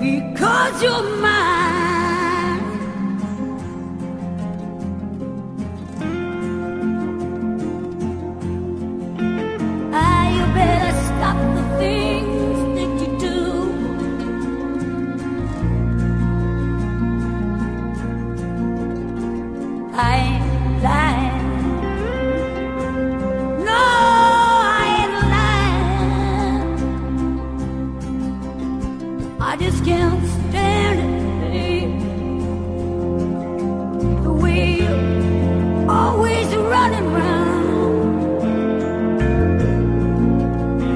Because you're mine. Ah, you better stop the things that you do. I I just can't stand it. The way you're always running.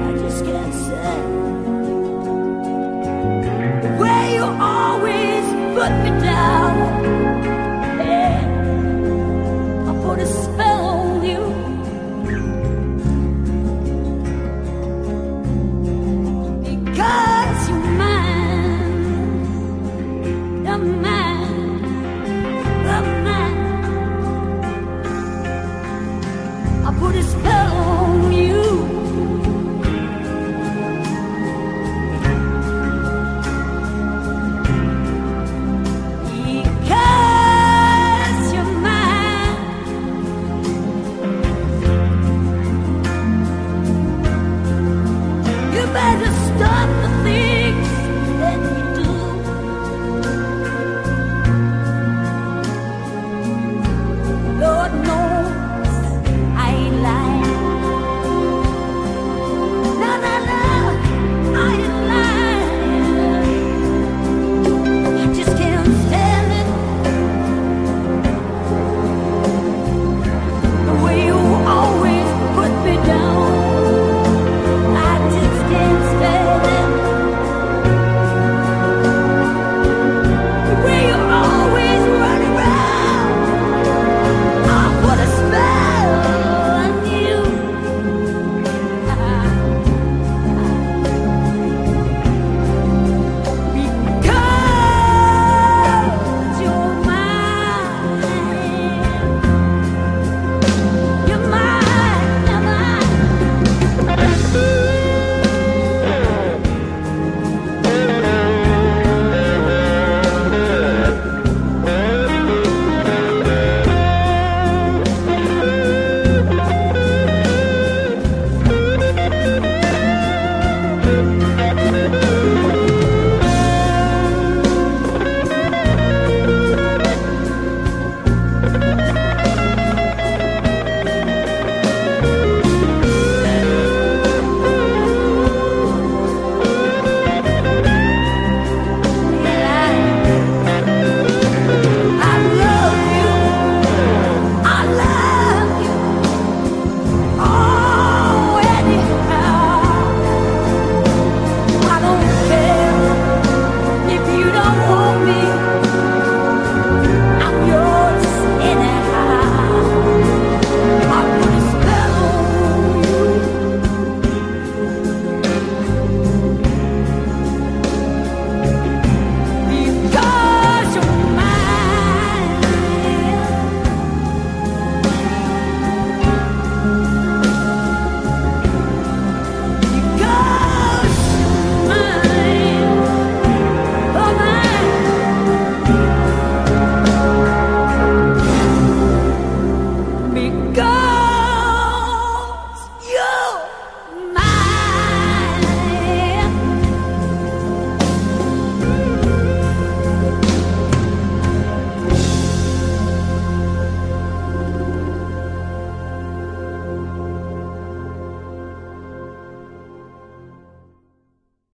I just can't stand. The way you always put me down.